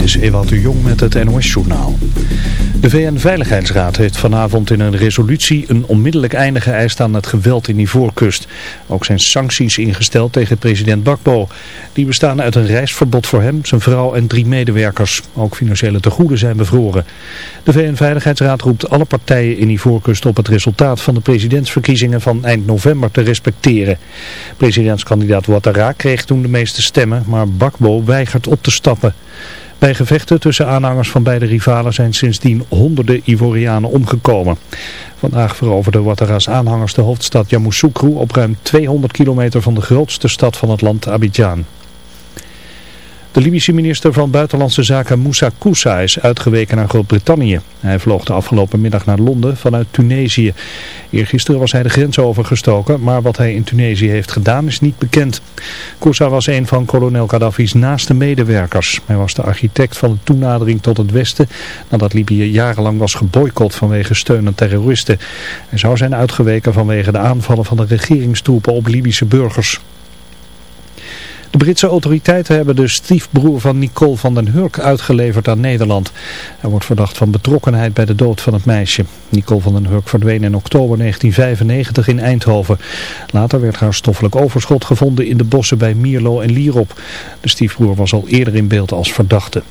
Dit is Ewout de Jong met het NOS-journaal. De VN-veiligheidsraad heeft vanavond in een resolutie een onmiddellijk einde geëist aan het geweld in Ivoorkust. Ook zijn sancties ingesteld tegen president Bakbo. Die bestaan uit een reisverbod voor hem, zijn vrouw en drie medewerkers. Ook financiële tegoeden zijn bevroren. De VN-veiligheidsraad roept alle partijen in Ivoorkust op het resultaat van de presidentsverkiezingen van eind november te respecteren. Presidentskandidaat Ouattara kreeg toen de meeste stemmen, maar Bakbo weigert op te stappen. Bij gevechten tussen aanhangers van beide rivalen zijn sindsdien honderden Ivorianen omgekomen. Vandaag veroverde Ouattara's aanhangers de hoofdstad Yamoussoukro op ruim 200 kilometer van de grootste stad van het land Abidjan. De Libische minister van Buitenlandse Zaken Moussa Koussa is uitgeweken naar Groot-Brittannië. Hij vloog de afgelopen middag naar Londen vanuit Tunesië. Eergisteren was hij de grens overgestoken, maar wat hij in Tunesië heeft gedaan is niet bekend. Koussa was een van kolonel Gaddafi's naaste medewerkers. Hij was de architect van de toenadering tot het Westen nadat Libië jarenlang was geboycott vanwege steun aan terroristen. Hij zou zijn uitgeweken vanwege de aanvallen van de regeringstroepen op Libische burgers. De Britse autoriteiten hebben de stiefbroer van Nicole van den Hurk uitgeleverd aan Nederland. Hij wordt verdacht van betrokkenheid bij de dood van het meisje. Nicole van den Hurk verdween in oktober 1995 in Eindhoven. Later werd haar stoffelijk overschot gevonden in de bossen bij Mierlo en Lierop. De stiefbroer was al eerder in beeld als verdachte.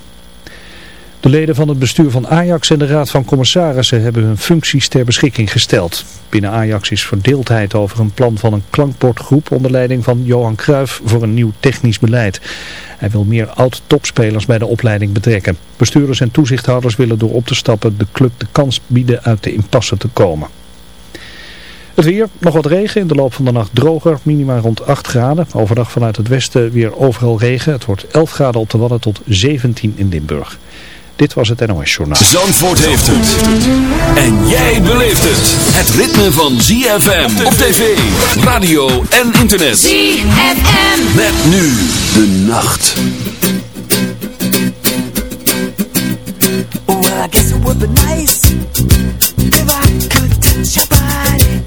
De leden van het bestuur van Ajax en de Raad van Commissarissen hebben hun functies ter beschikking gesteld. Binnen Ajax is verdeeldheid over een plan van een klankbordgroep onder leiding van Johan Cruijff voor een nieuw technisch beleid. Hij wil meer oud-topspelers bij de opleiding betrekken. Bestuurders en toezichthouders willen door op te stappen de club de kans bieden uit de impasse te komen. Het weer, nog wat regen, in de loop van de nacht droger, minima rond 8 graden. Overdag vanuit het westen weer overal regen. Het wordt 11 graden op de Wadden tot 17 in Limburg. Dit was het NOS Journaal. Zandvoort heeft het. En jij beleeft het. Het ritme van ZFM op tv, radio en internet. ZFM. Met nu de nacht. Well, I guess it would be nice if I could touch your body.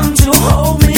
Someone to hold me,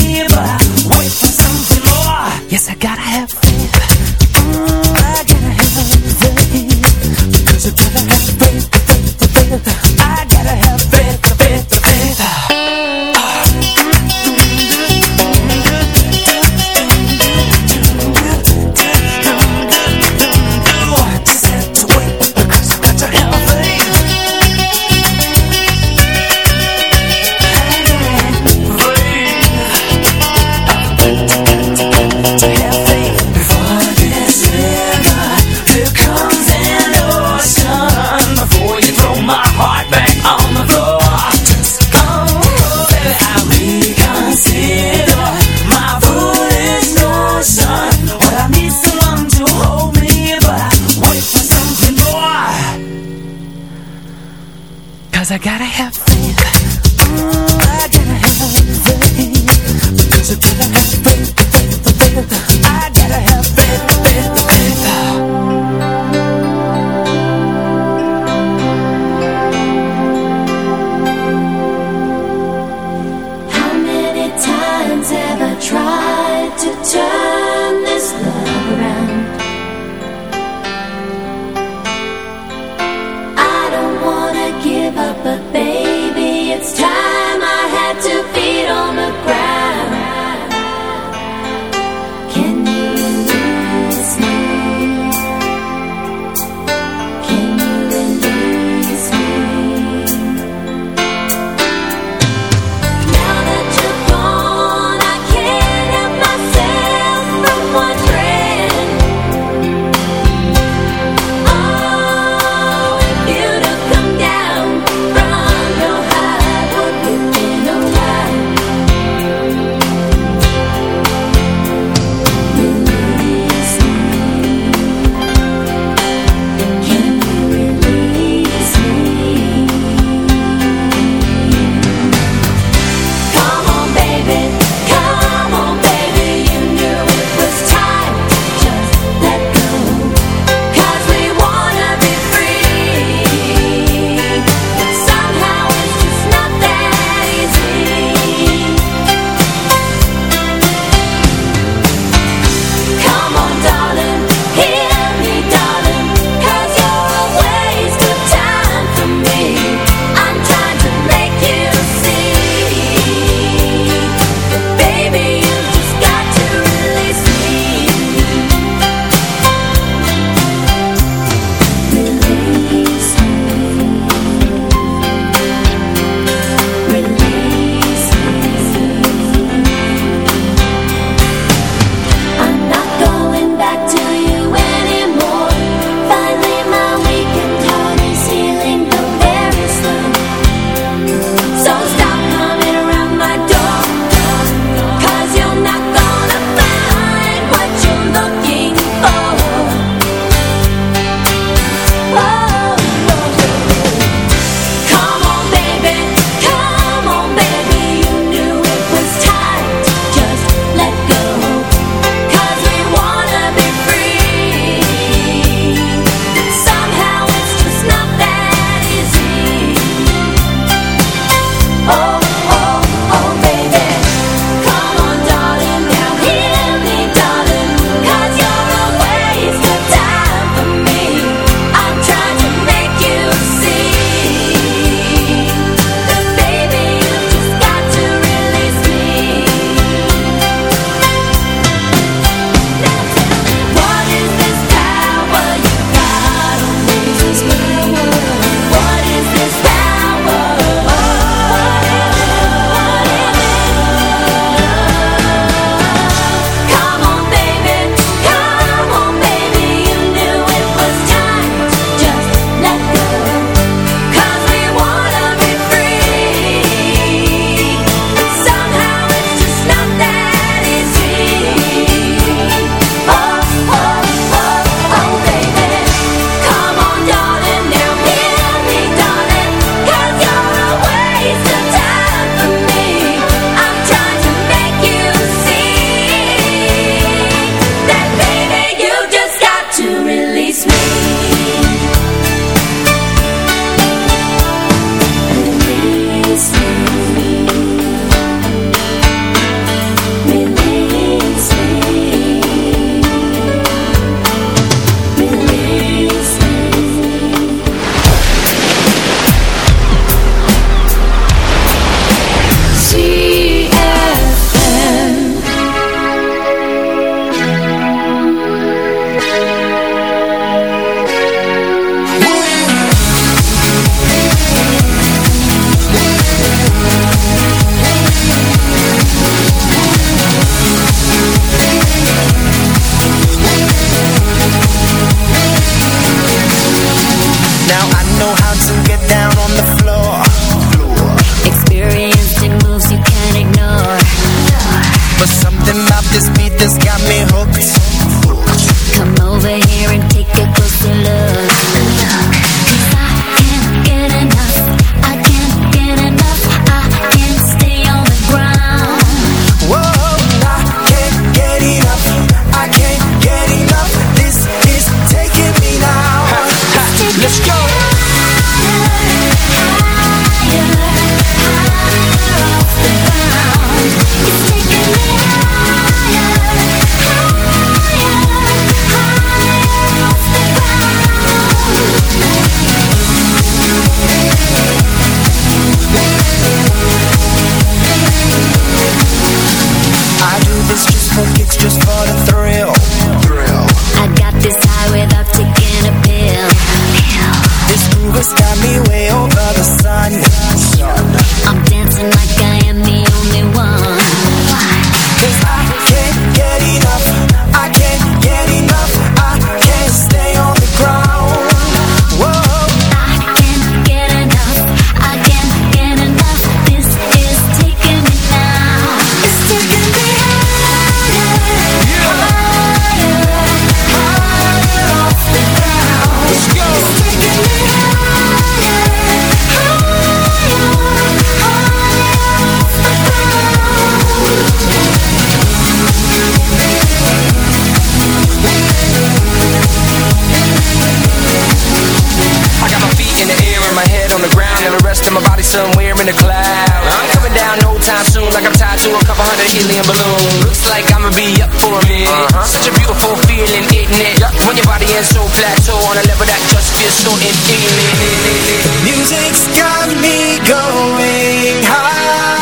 couple hundred helium balloons. Looks like I'ma be up for a minute. Uh -huh. Such a beautiful feeling, isn't it? Yep. When your body is so plateau on a level that just feels so infinite. Music's got me going high.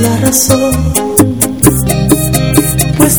la razón. Pues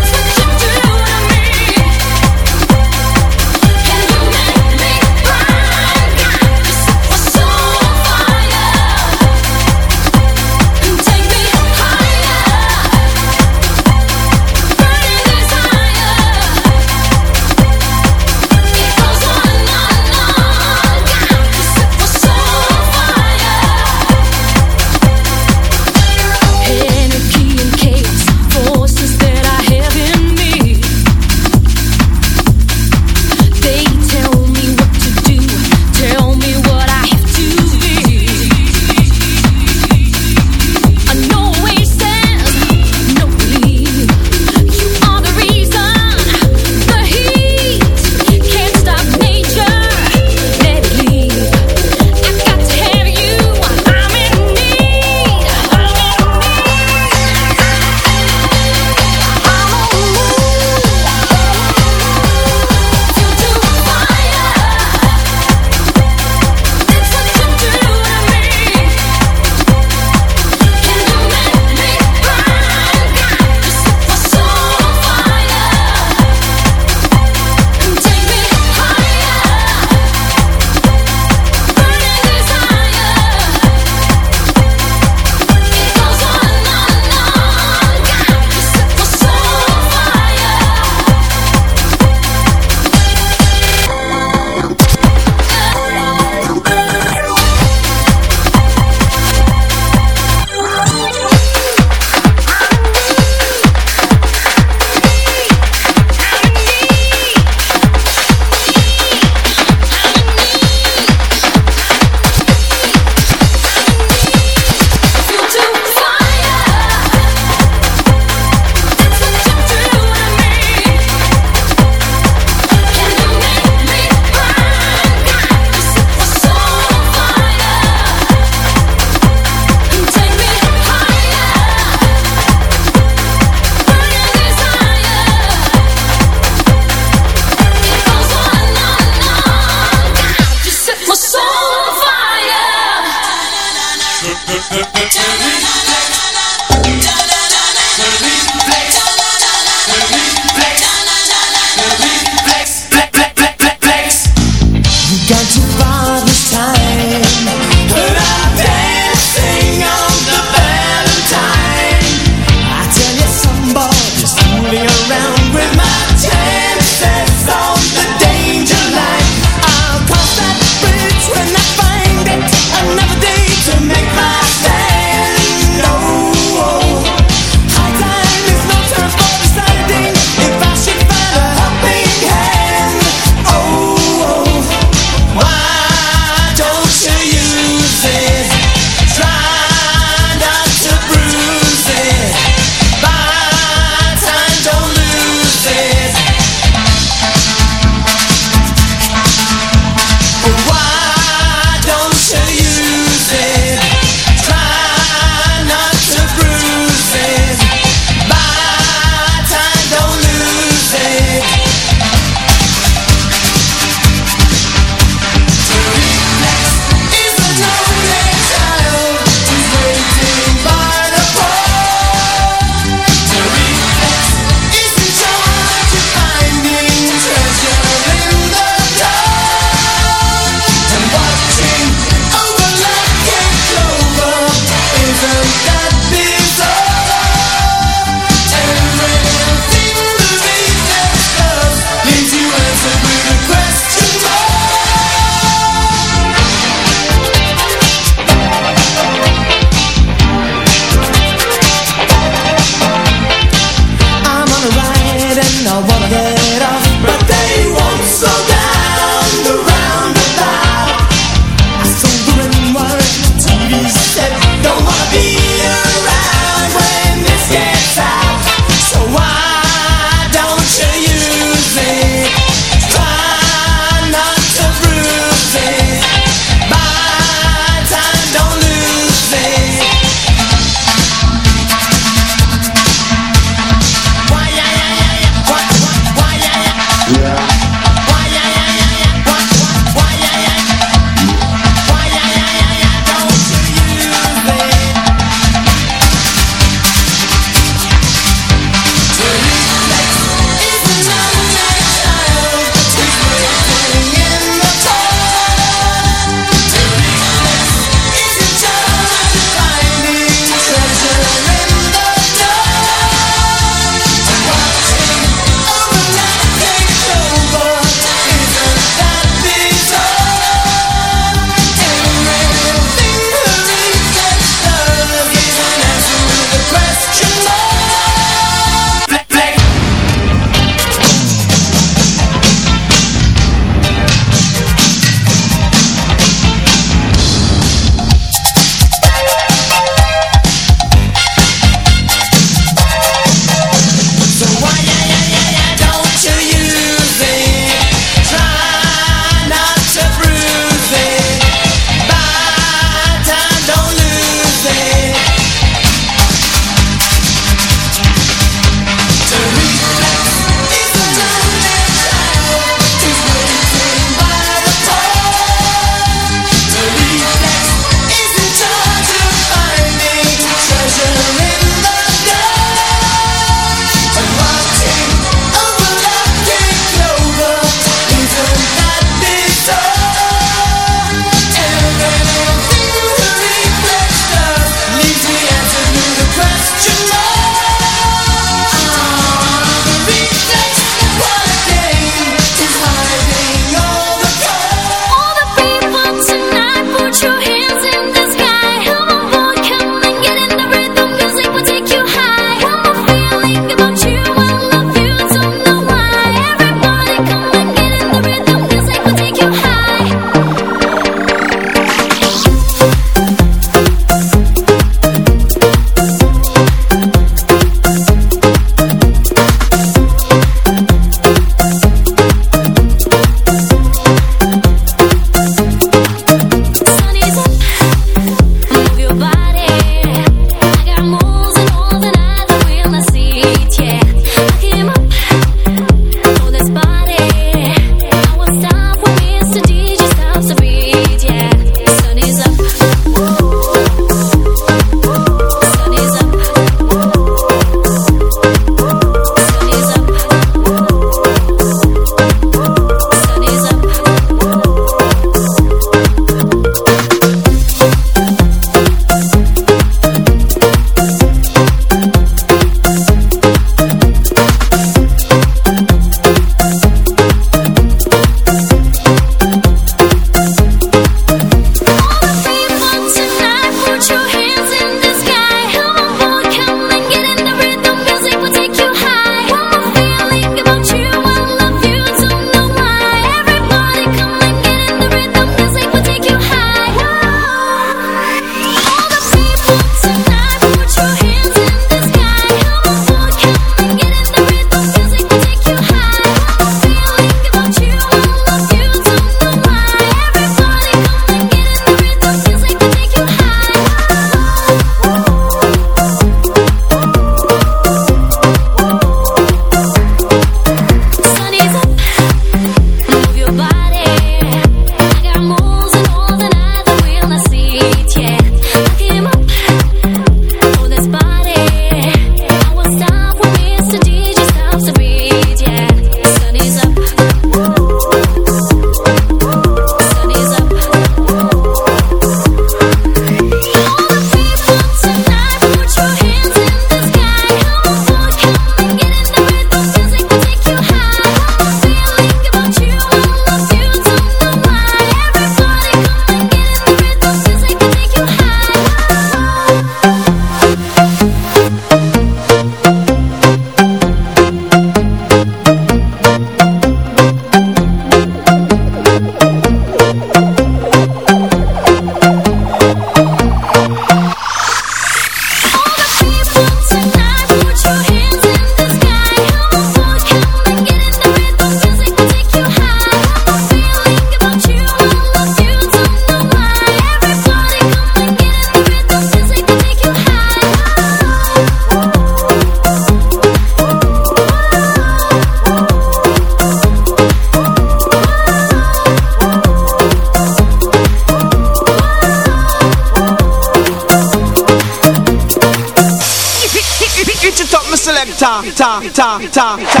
time, time, time, top.